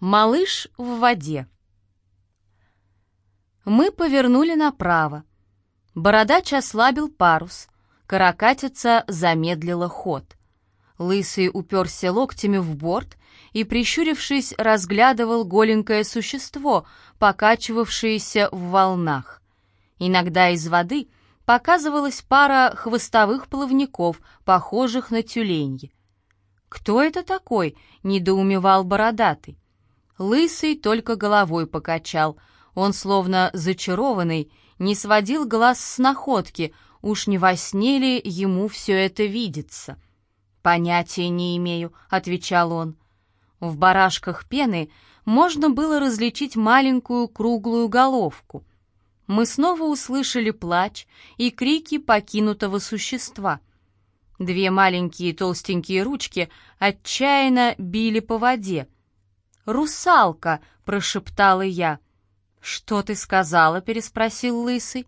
Малыш в воде. Мы повернули направо. Бородач ослабил парус. Каракатица замедлила ход. Лысый уперся локтями в борт и, прищурившись, разглядывал голенькое существо, покачивавшееся в волнах. Иногда из воды показывалась пара хвостовых плавников, похожих на тюленьи. «Кто это такой?» — недоумевал бородатый. Лысый только головой покачал. Он, словно зачарованный, не сводил глаз с находки, уж не во сне ли ему все это видится. «Понятия не имею», — отвечал он. В барашках пены можно было различить маленькую круглую головку. Мы снова услышали плач и крики покинутого существа. Две маленькие толстенькие ручки отчаянно били по воде. «Русалка!» — прошептала я. «Что ты сказала?» — переспросил Лысый.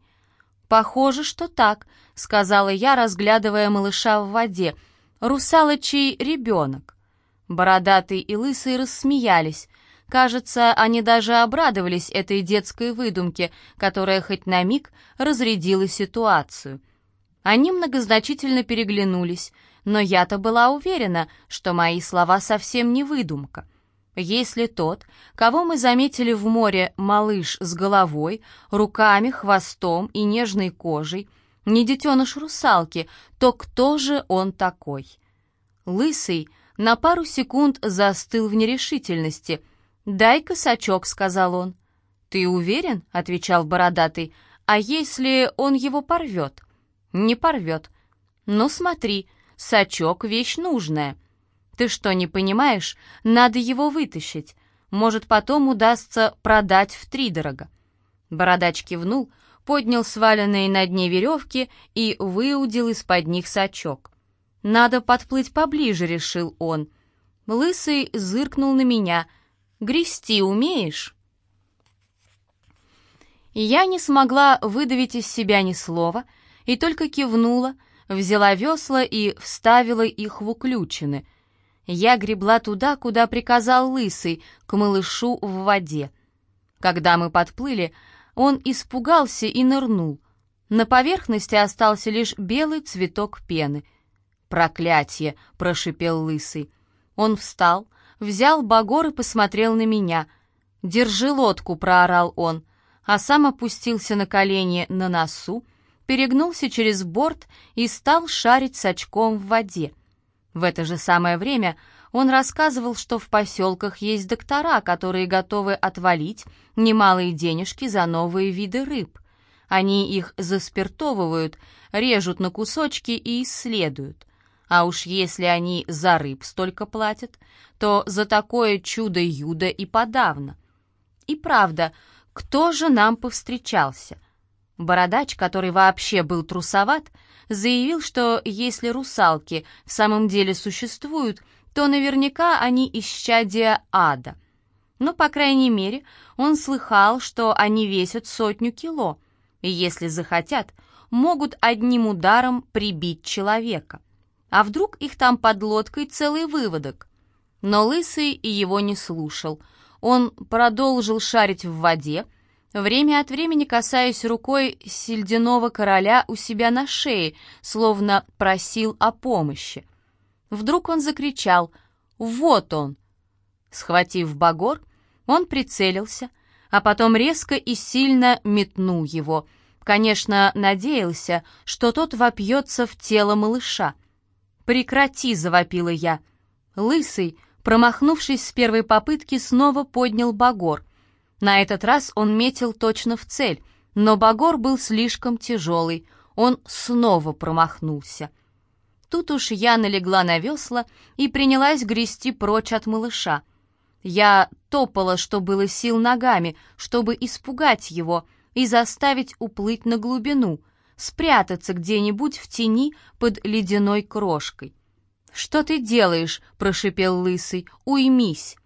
«Похоже, что так», — сказала я, разглядывая малыша в воде. «Русалочий ребенок». Бородатый и Лысый рассмеялись. Кажется, они даже обрадовались этой детской выдумке, которая хоть на миг разрядила ситуацию. Они многозначительно переглянулись, но я-то была уверена, что мои слова совсем не выдумка. Если тот, кого мы заметили в море, малыш с головой, руками, хвостом и нежной кожей, не детеныш русалки, то кто же он такой? Лысый на пару секунд застыл в нерешительности. «Дай косачок», — сказал он. «Ты уверен?» — отвечал бородатый. «А если он его порвет?» «Не порвет». «Ну смотри, сачок — вещь нужная». «Ты что, не понимаешь? Надо его вытащить. Может, потом удастся продать втридорого». Бородач кивнул, поднял сваленные на дне веревки и выудил из-под них сачок. «Надо подплыть поближе», — решил он. Лысый зыркнул на меня. «Грести умеешь?» Я не смогла выдавить из себя ни слова и только кивнула, взяла весла и вставила их в уключины — я гребла туда, куда приказал Лысый, к малышу в воде. Когда мы подплыли, он испугался и нырнул. На поверхности остался лишь белый цветок пены. «Проклятье!» — прошипел Лысый. Он встал, взял багор и посмотрел на меня. «Держи лодку!» — проорал он, а сам опустился на колени на носу, перегнулся через борт и стал шарить с очком в воде. В это же самое время он рассказывал, что в поселках есть доктора, которые готовы отвалить немалые денежки за новые виды рыб. Они их заспиртовывают, режут на кусочки и исследуют. А уж если они за рыб столько платят, то за такое чудо-юдо и подавно. И правда, кто же нам повстречался? Бородач, который вообще был трусоват, заявил, что если русалки в самом деле существуют, то наверняка они исчадия ада. Но, по крайней мере, он слыхал, что они весят сотню кило, и если захотят, могут одним ударом прибить человека. А вдруг их там под лодкой целый выводок? Но Лысый его не слушал. Он продолжил шарить в воде, время от времени касаясь рукой сельдяного короля у себя на шее, словно просил о помощи. Вдруг он закричал «Вот он!». Схватив багор, он прицелился, а потом резко и сильно метнул его. Конечно, надеялся, что тот вопьется в тело малыша. «Прекрати!» — завопила я. Лысый, промахнувшись с первой попытки, снова поднял багор. На этот раз он метил точно в цель, но багор был слишком тяжелый, он снова промахнулся. Тут уж я налегла на весла и принялась грести прочь от малыша. Я топала, что было сил ногами, чтобы испугать его и заставить уплыть на глубину, спрятаться где-нибудь в тени под ледяной крошкой. «Что ты делаешь?» — прошипел лысый. «Уймись!»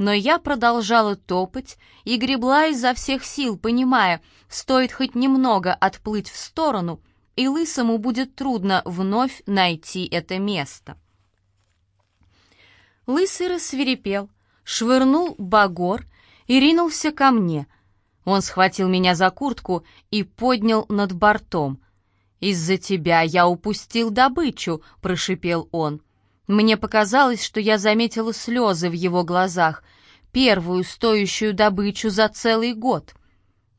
Но я продолжала топать и гребла изо всех сил, понимая, стоит хоть немного отплыть в сторону, и лысому будет трудно вновь найти это место. Лысый рассверепел, швырнул багор и ринулся ко мне. Он схватил меня за куртку и поднял над бортом. «Из-за тебя я упустил добычу», — прошипел он. Мне показалось, что я заметила слезы в его глазах, первую стоящую добычу за целый год.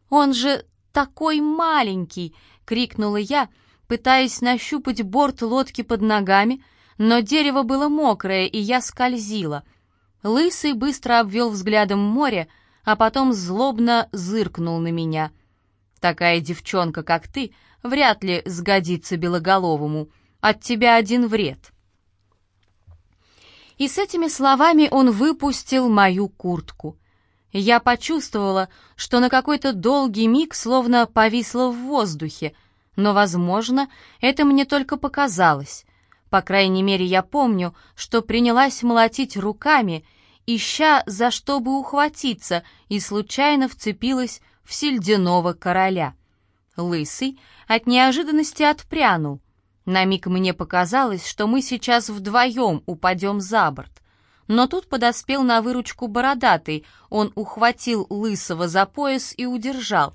«Он же такой маленький!» — крикнула я, пытаясь нащупать борт лодки под ногами, но дерево было мокрое, и я скользила. Лысый быстро обвел взглядом море, а потом злобно зыркнул на меня. «Такая девчонка, как ты, вряд ли сгодится белоголовому. От тебя один вред». И с этими словами он выпустил мою куртку. Я почувствовала, что на какой-то долгий миг словно повисла в воздухе, но, возможно, это мне только показалось. По крайней мере, я помню, что принялась молотить руками, ища за что бы ухватиться, и случайно вцепилась в сельдяного короля. Лысый от неожиданности отпрянул. На миг мне показалось, что мы сейчас вдвоем упадем за борт. Но тут подоспел на выручку бородатый, он ухватил лысого за пояс и удержал.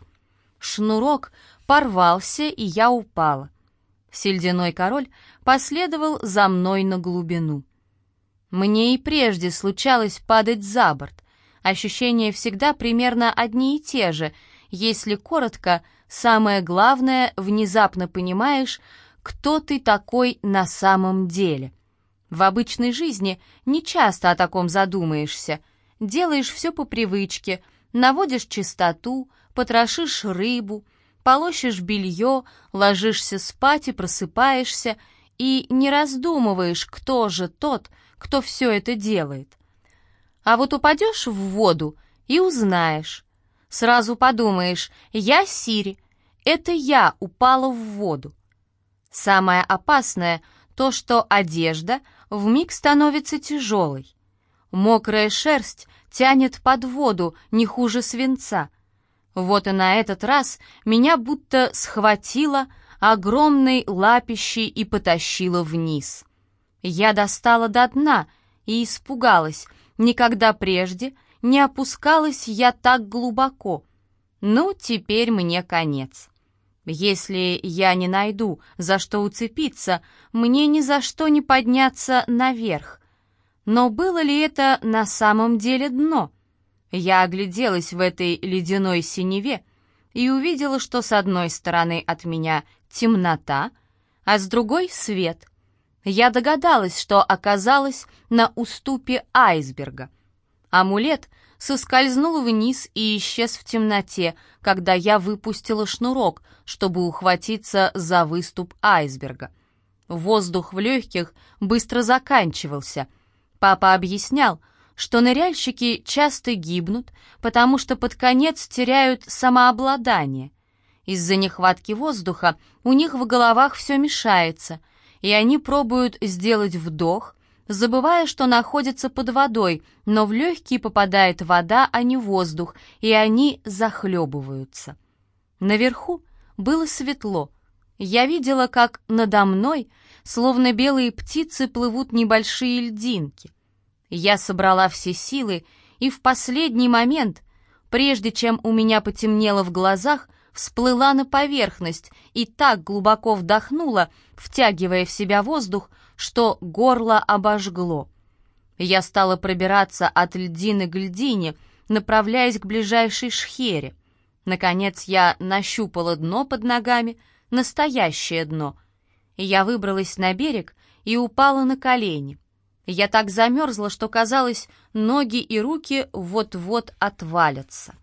Шнурок порвался, и я упала. Сельдяной король последовал за мной на глубину. Мне и прежде случалось падать за борт. Ощущения всегда примерно одни и те же. Если коротко, самое главное, внезапно понимаешь, кто ты такой на самом деле. В обычной жизни не часто о таком задумаешься. Делаешь все по привычке, наводишь чистоту, потрошишь рыбу, полощешь белье, ложишься спать и просыпаешься, и не раздумываешь, кто же тот, кто все это делает. А вот упадешь в воду и узнаешь. Сразу подумаешь, я Сири, это я упала в воду. Самое опасное — то, что одежда вмиг становится тяжелой. Мокрая шерсть тянет под воду не хуже свинца. Вот и на этот раз меня будто схватило огромной лапищей и потащило вниз. Я достала до дна и испугалась. Никогда прежде не опускалась я так глубоко. Ну, теперь мне конец. Если я не найду, за что уцепиться, мне ни за что не подняться наверх. Но было ли это на самом деле дно? Я огляделась в этой ледяной синеве и увидела, что с одной стороны от меня темнота, а с другой — свет. Я догадалась, что оказалась на уступе айсберга. Амулет соскользнул вниз и исчез в темноте, когда я выпустила шнурок, чтобы ухватиться за выступ айсберга. Воздух в легких быстро заканчивался. Папа объяснял, что ныряльщики часто гибнут, потому что под конец теряют самообладание. Из-за нехватки воздуха у них в головах все мешается, и они пробуют сделать вдох, забывая, что находится под водой, но в легкие попадает вода, а не воздух, и они захлебываются. Наверху было светло. Я видела, как надо мной, словно белые птицы, плывут небольшие льдинки. Я собрала все силы, и в последний момент, прежде чем у меня потемнело в глазах, всплыла на поверхность и так глубоко вдохнула, втягивая в себя воздух, что горло обожгло. Я стала пробираться от льдины к льдине, направляясь к ближайшей шхере. Наконец я нащупала дно под ногами, настоящее дно. Я выбралась на берег и упала на колени. Я так замерзла, что казалось, ноги и руки вот-вот отвалятся.